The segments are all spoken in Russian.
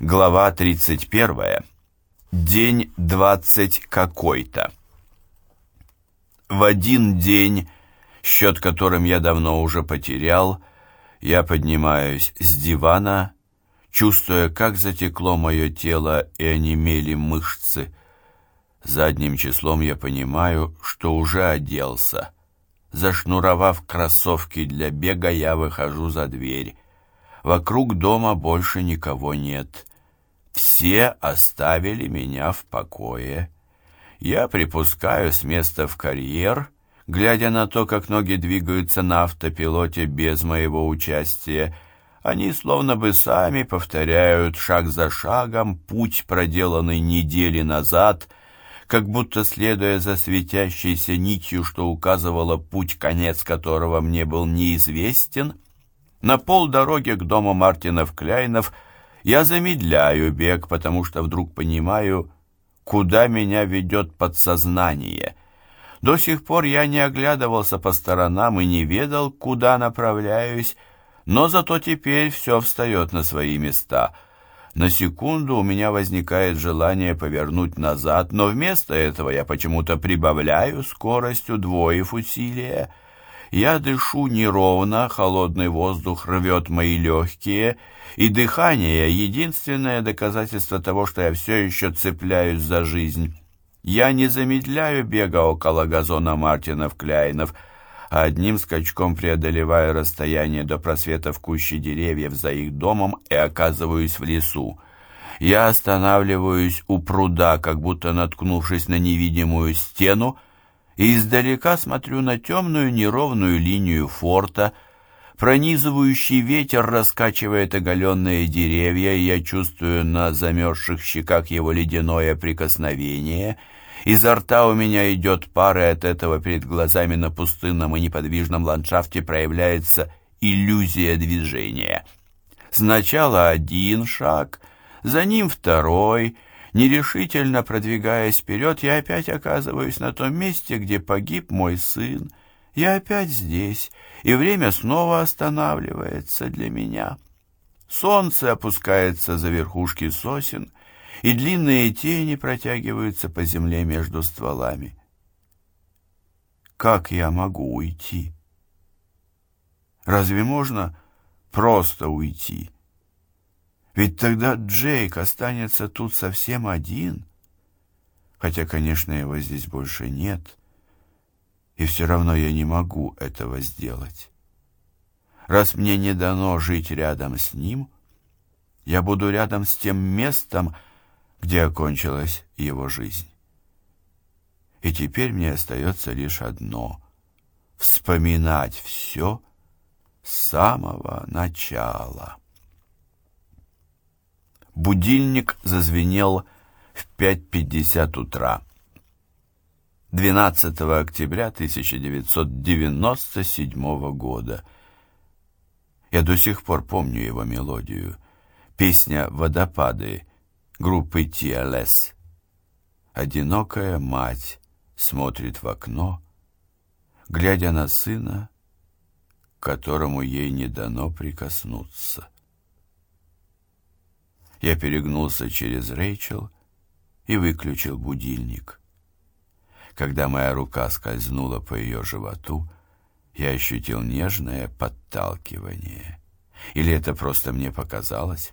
Глава 31. День 20 какой-то. В один день, счет которым я давно уже потерял, я поднимаюсь с дивана, чувствуя, как затекло мое тело и онемели мышцы. Задним числом я понимаю, что уже оделся. Зашнуровав кроссовки для бега, я выхожу за дверь. Вокруг дома больше никого нет. Все оставили меня в покое. Я припускаю с места в карьер, глядя на то, как ноги двигаются на автопилоте без моего участия. Они словно бы сами повторяют шаг за шагом путь, проделанный недели назад, как будто следуя за светящейся нитью, что указывала путь, конец которого мне был неизвестен. На полдороги к дому Мартинов-Кляйнов – я замедляю бег, потому что вдруг понимаю, куда меня ведет подсознание. До сих пор я не оглядывался по сторонам и не ведал, куда направляюсь, но зато теперь все встает на свои места. На секунду у меня возникает желание повернуть назад, но вместо этого я почему-то прибавляю скорость, удвоив усилия. Я дышу неровно, холодный воздух рвет мои легкие, и дыхание — единственное доказательство того, что я все еще цепляюсь за жизнь. Я не замедляю бега около газона Мартинов-Кляйнов, а одним скачком преодолеваю расстояние до просвета в куще деревьев за их домом и оказываюсь в лесу. Я останавливаюсь у пруда, как будто наткнувшись на невидимую стену, и издалека смотрю на темную неровную линию форта. Пронизывающий ветер раскачивает оголенные деревья, и я чувствую на замерзших щеках его ледяное прикосновение. Изо рта у меня идет пар, и от этого перед глазами на пустынном и неподвижном ландшафте проявляется иллюзия движения. Сначала один шаг, за ним второй — Нерешительно продвигаясь вперед, я опять оказываюсь на том месте, где погиб мой сын. Я опять здесь, и время снова останавливается для меня. Солнце опускается за верхушки сосен, и длинные тени протягиваются по земле между стволами. Как я могу уйти? Разве можно просто уйти? Ведь тогда Джейк останется тут совсем один. Хотя, конечно, его здесь больше нет. И все равно я не могу этого сделать. Раз мне не дано жить рядом с ним, я буду рядом с тем местом, где окончилась его жизнь. И теперь мне остается лишь одно — вспоминать все с самого начала. Будильник зазвенел в 5.50 утра. 12 октября 1997 года. Я до сих пор помню его мелодию. Песня «Водопады» группы TLS. Одинокая мать смотрит в окно, глядя на сына, которому ей не дано прикоснуться. Я перегнулся через Рэйчел и выключил будильник. Когда моя рука скользнула по ее животу, я ощутил нежное подталкивание. Или это просто мне показалось?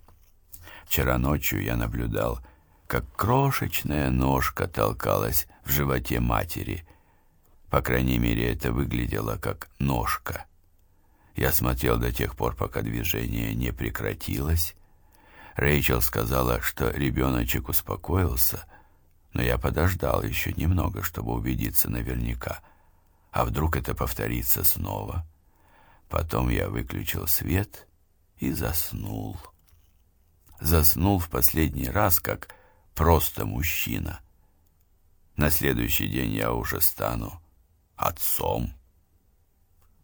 Вчера ночью я наблюдал, как крошечная ножка толкалась в животе матери. По крайней мере, это выглядело как ножка. Я смотрел до тех пор, пока движение не прекратилось, Рэйчел сказала, что ребеночек успокоился, но я подождал еще немного, чтобы убедиться наверняка. А вдруг это повторится снова? Потом я выключил свет и заснул. Заснул в последний раз, как просто мужчина. На следующий день я уже стану отцом.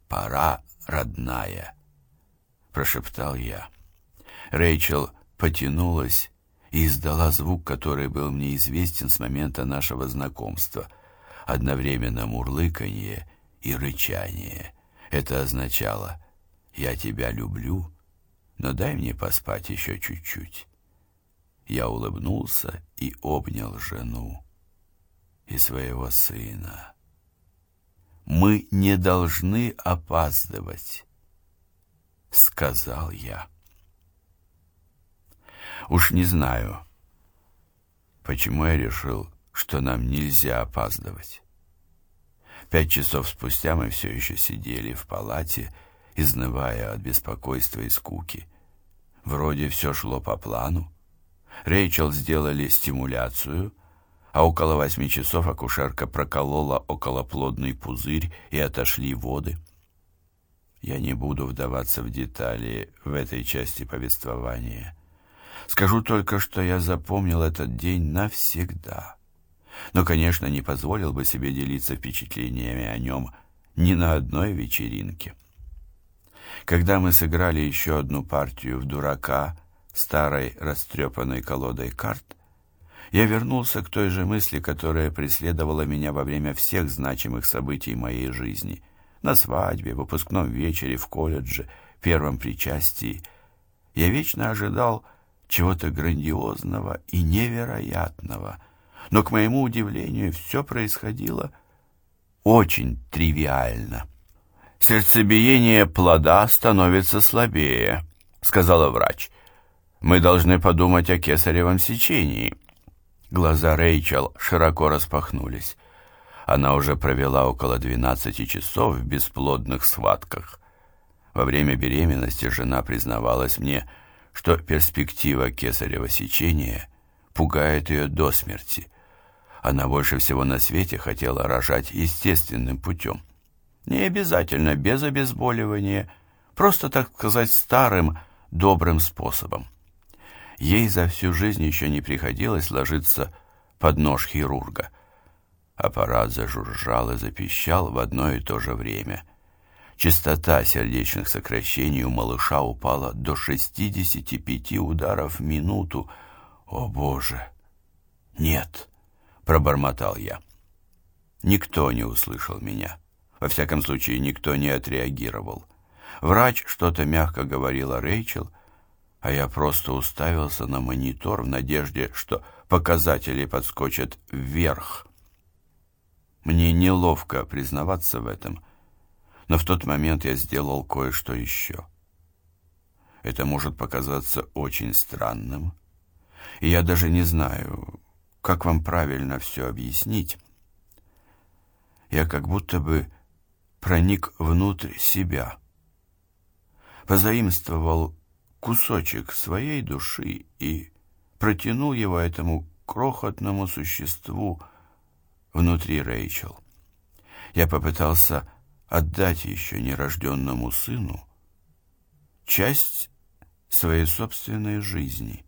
«Пора, родная», — прошептал я. Рэйчел потянулась и издала звук, который был мне известен с момента нашего знакомства. Одновременно мурлыканье и рычание. Это означало «Я тебя люблю, но дай мне поспать еще чуть-чуть». Я улыбнулся и обнял жену и своего сына. «Мы не должны опаздывать», — сказал я. Уж не знаю, почему я решил, что нам нельзя опаздывать. Пять часов спустя мы все еще сидели в палате, изнывая от беспокойства и скуки. Вроде все шло по плану. Рэйчел сделали стимуляцию, а около восьми часов акушерка проколола околоплодный пузырь и отошли воды. Я не буду вдаваться в детали в этой части повествования. Скажу только, что я запомнил этот день навсегда. Но, конечно, не позволил бы себе делиться впечатлениями о нем ни на одной вечеринке. Когда мы сыграли еще одну партию в дурака старой растрепанной колодой карт, я вернулся к той же мысли, которая преследовала меня во время всех значимых событий моей жизни. На свадьбе, выпускном вечере, в колледже, первом причастии. Я вечно ожидал чего-то грандиозного и невероятного. Но, к моему удивлению, все происходило очень тривиально. «Сердцебиение плода становится слабее», — сказала врач. «Мы должны подумать о кесаревом сечении». Глаза Рэйчел широко распахнулись. Она уже провела около 12 часов в бесплодных схватках. Во время беременности жена признавалась мне, что перспектива кесарево сечения пугает ее до смерти. Она больше всего на свете хотела рожать естественным путем. Не обязательно без обезболивания, просто, так сказать, старым добрым способом. Ей за всю жизнь еще не приходилось ложиться под нож хирурга. Аппарат зажужжал и запищал в одно и то же время. Частота сердечных сокращений у малыша упала до 65 ударов в минуту. «О, Боже!» «Нет!» — пробормотал я. Никто не услышал меня. Во всяком случае, никто не отреагировал. Врач что-то мягко говорил о Рэйчел, а я просто уставился на монитор в надежде, что показатели подскочат вверх. Мне неловко признаваться в этом, но в тот момент я сделал кое-что еще. Это может показаться очень странным, и я даже не знаю, как вам правильно все объяснить. Я как будто бы проник внутрь себя, позаимствовал кусочек своей души и протянул его этому крохотному существу внутри Рэйчел. Я попытался отдать еще нерожденному сыну часть своей собственной жизни.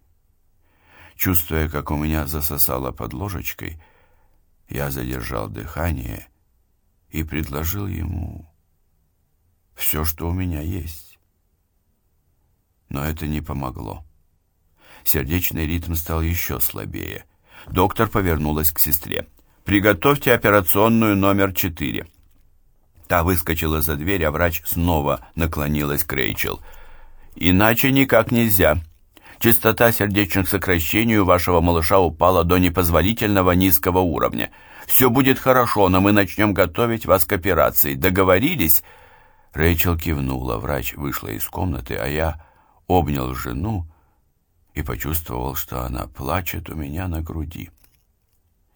Чувствуя, как у меня засосало под ложечкой, я задержал дыхание и предложил ему все, что у меня есть. Но это не помогло. Сердечный ритм стал еще слабее. Доктор повернулась к сестре. «Приготовьте операционную номер четыре». Та выскочила за дверь, а врач снова наклонилась к Рэйчел. «Иначе никак нельзя. Частота сердечных сокращений у вашего малыша упала до непозволительного низкого уровня. Все будет хорошо, но мы начнем готовить вас к операции. Договорились?» Рэйчел кивнула, врач вышла из комнаты, а я обнял жену и почувствовал, что она плачет у меня на груди.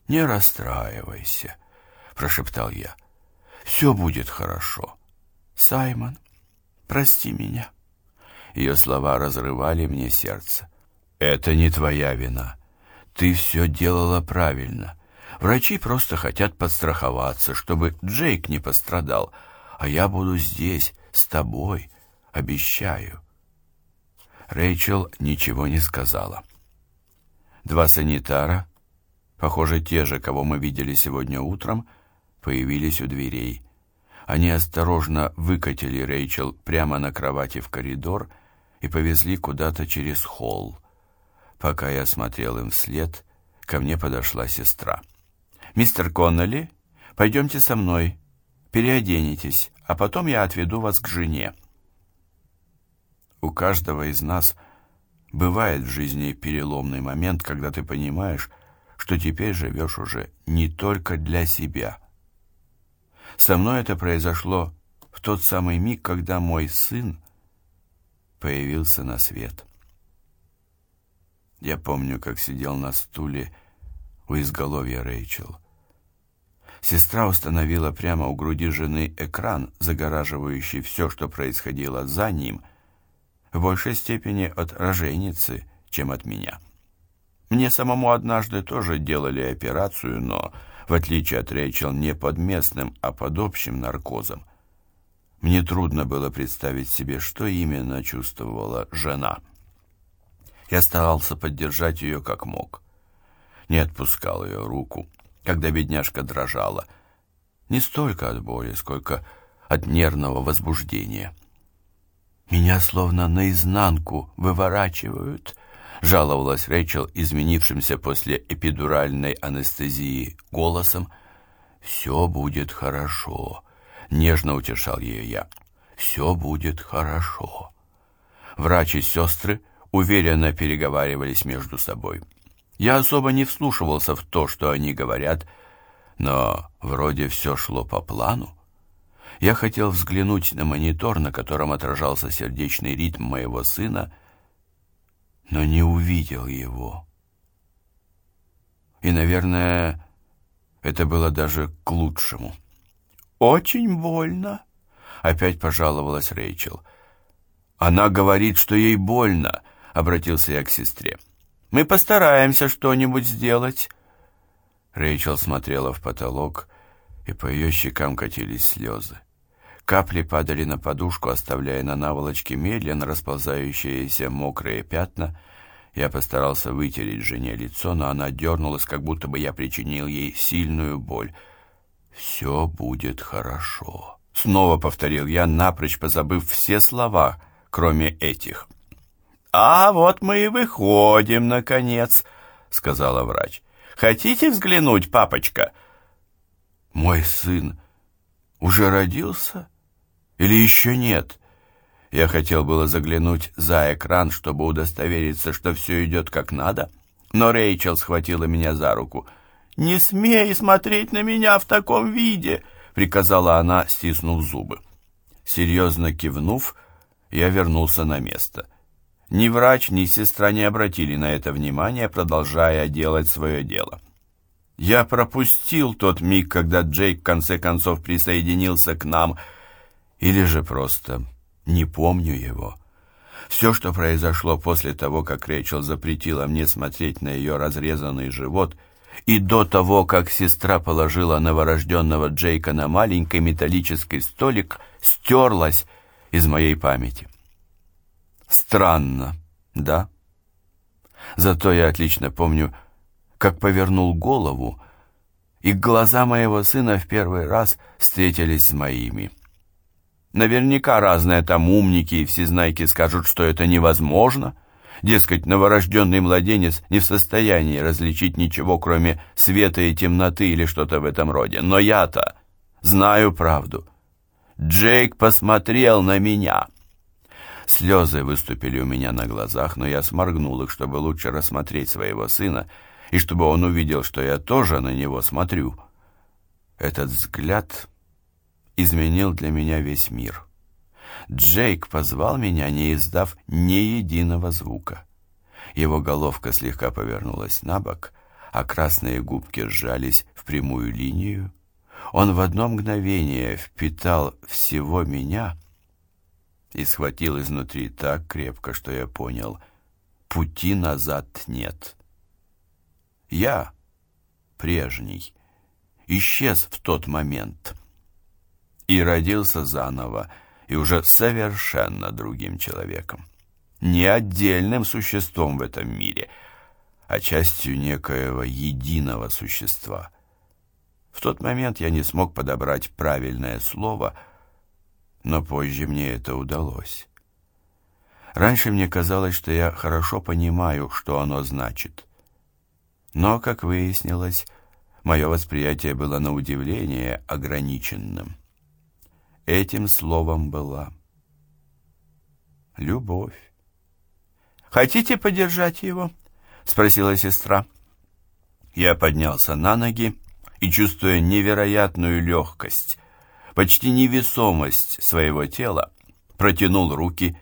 «Не расстраивайся», — прошептал я. «Все будет хорошо. Саймон, прости меня». Ее слова разрывали мне сердце. «Это не твоя вина. Ты все делала правильно. Врачи просто хотят подстраховаться, чтобы Джейк не пострадал, а я буду здесь, с тобой, обещаю». Рэйчел ничего не сказала. Два санитара, похоже, те же, кого мы видели сегодня утром, появились у дверей. Они осторожно выкатили Рэйчел прямо на кровати в коридор и повезли куда-то через холл. Пока я смотрел им вслед, ко мне подошла сестра. «Мистер Коннелли, пойдемте со мной, переоденетесь, а потом я отведу вас к жене». У каждого из нас Бывает в жизни переломный момент, когда ты понимаешь, что теперь живешь уже не только для себя. Со мной это произошло в тот самый миг, когда мой сын появился на свет. Я помню, как сидел на стуле у изголовья Рэйчел. Сестра установила прямо у груди жены экран, загораживающий все, что происходило за ним, в большей степени от роженицы, чем от меня. Мне самому однажды тоже делали операцию, но, в отличие от Рэйчел, не под местным, а под общим наркозом. Мне трудно было представить себе, что именно чувствовала жена. Я старался поддержать ее как мог. Не отпускал ее руку, когда бедняжка дрожала. Не столько от боли, сколько от нервного возбуждения. «Меня словно наизнанку выворачивают», — жаловалась Рэйчел, изменившимся после эпидуральной анестезии голосом. «Все будет хорошо», Нежно утешал ее я. «Все будет хорошо». Врач и сестры уверенно переговаривались между собой. Я особо не вслушивался в то, что они говорят, но вроде все шло по плану. Я хотел взглянуть на монитор, на котором отражался сердечный ритм моего сына, но не увидел его. И, наверное, это было даже к лучшему. «Очень больно», — опять пожаловалась Рэйчел. «Она говорит, что ей больно», — обратился я к сестре. «Мы постараемся что-нибудь сделать». Рэйчел смотрела в потолок, и по ее щекам катились слезы. Капли падали на подушку, оставляя на наволочке медленно расползающиеся мокрые пятна. Я постарался вытереть жене лицо, но она дернулась, как будто бы я причинил ей сильную боль — «Все будет хорошо», — снова повторил я, напрочь позабыв все слова, кроме этих. «А вот мы и выходим, наконец», — сказала врач. «Хотите взглянуть, папочка?» «Мой сын уже родился? Или еще нет?» Я хотел было заглянуть за экран, чтобы удостовериться, что все идет как надо, но Рэйчел схватила меня за руку — «Не смей смотреть на меня в таком виде!» — приказала она, стиснув зубы. Серьезно кивнув, я вернулся на место. Ни врач, ни сестра не обратили на это внимания, продолжая делать свое дело. Я пропустил тот миг, когда Джейк в конце концов присоединился к нам, или же просто не помню его. Все, что произошло после того, как Рэйчел запретила мне смотреть на ее разрезанный живот — и до того, как сестра положила новорожденного Джейка на маленький металлический столик, стерлась из моей памяти. Странно, да? Зато я отлично помню, как повернул голову, и глаза моего сына в первый раз встретились с моими. Наверняка разные там умники и всезнайки скажут, что это невозможно — Дескать, новорожденный младенец не в состоянии различить ничего, кроме света и темноты или что-то в этом роде. Но я-то знаю правду. Джейк посмотрел на меня. Слезы выступили у меня на глазах, но я сморгнул их, чтобы лучше рассмотреть своего сына, и чтобы он увидел, что я тоже на него смотрю. Этот взгляд изменил для меня весь мир. Джейк позвал меня, не издав ни единого звука. Его головка слегка повернулась на бок, а красные губки сжались в прямую линию. Он в одно мгновение впитал всего меня и схватил изнутри так крепко, что я понял, пути назад нет. Я, прежний, исчез в тот момент и родился заново, и уже совершенно другим человеком. Не отдельным существом в этом мире, а частью некоего единого существа. В тот момент я не смог подобрать правильное слово, но позже мне это удалось. Раньше мне казалось, что я хорошо понимаю, что оно значит. Но, как выяснилось, мое восприятие было на удивление ограниченным. Этим словом была любовь. Хотите подержать его?» — спросила сестра. Я поднялся на ноги и, чувствуя невероятную легкость, почти невесомость своего тела, протянул руки.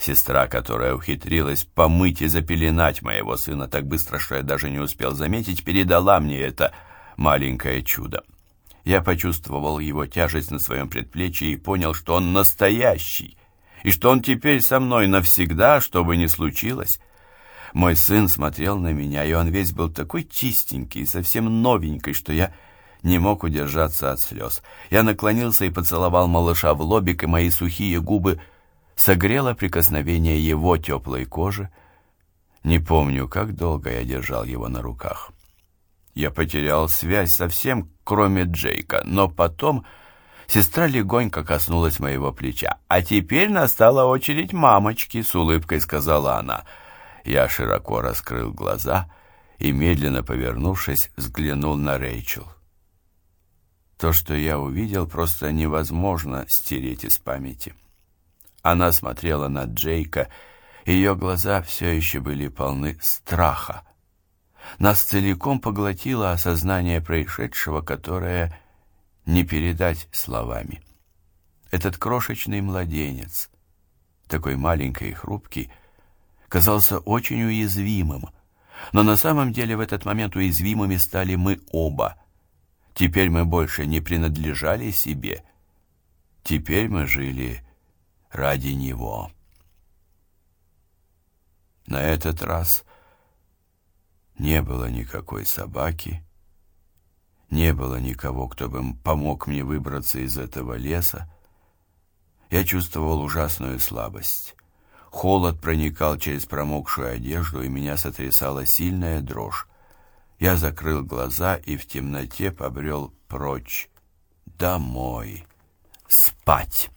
Сестра, которая ухитрилась помыть и запеленать моего сына так быстро, что я даже не успел заметить, передала мне это маленькое чудо. Я почувствовал его тяжесть на своем предплечье и понял, что он настоящий, и что он теперь со мной навсегда, что бы ни случилось. Мой сын смотрел на меня, и он весь был такой чистенький, совсем новенький, что я не мог удержаться от слез. Я наклонился и поцеловал малыша в лобик, и мои сухие губы согрело прикосновение его теплой кожи. Не помню, как долго я держал его на руках. Я потерял связь совсем, кроме Джейка, но потом сестра легонько коснулась моего плеча. «А теперь настала очередь мамочки», — с улыбкой сказала она. Я широко раскрыл глаза и, медленно повернувшись, взглянул на Рэйчел. То, что я увидел, просто невозможно стереть из памяти. Она смотрела на Джейка, ее глаза все еще были полны страха. Нас целиком поглотило осознание происшедшего, которое не передать словами. Этот крошечный младенец, такой маленький и хрупкий, казался очень уязвимым, но на самом деле в этот момент уязвимыми стали мы оба. Теперь мы больше не принадлежали себе. Теперь мы жили ради него. На этот раз не было никакой собаки, не было никого, кто бы помог мне выбраться из этого леса. Я чувствовал ужасную слабость. Холод проникал через промокшую одежду, и меня сотрясала сильная дрожь. Я закрыл глаза и в темноте побрел прочь, домой, спать.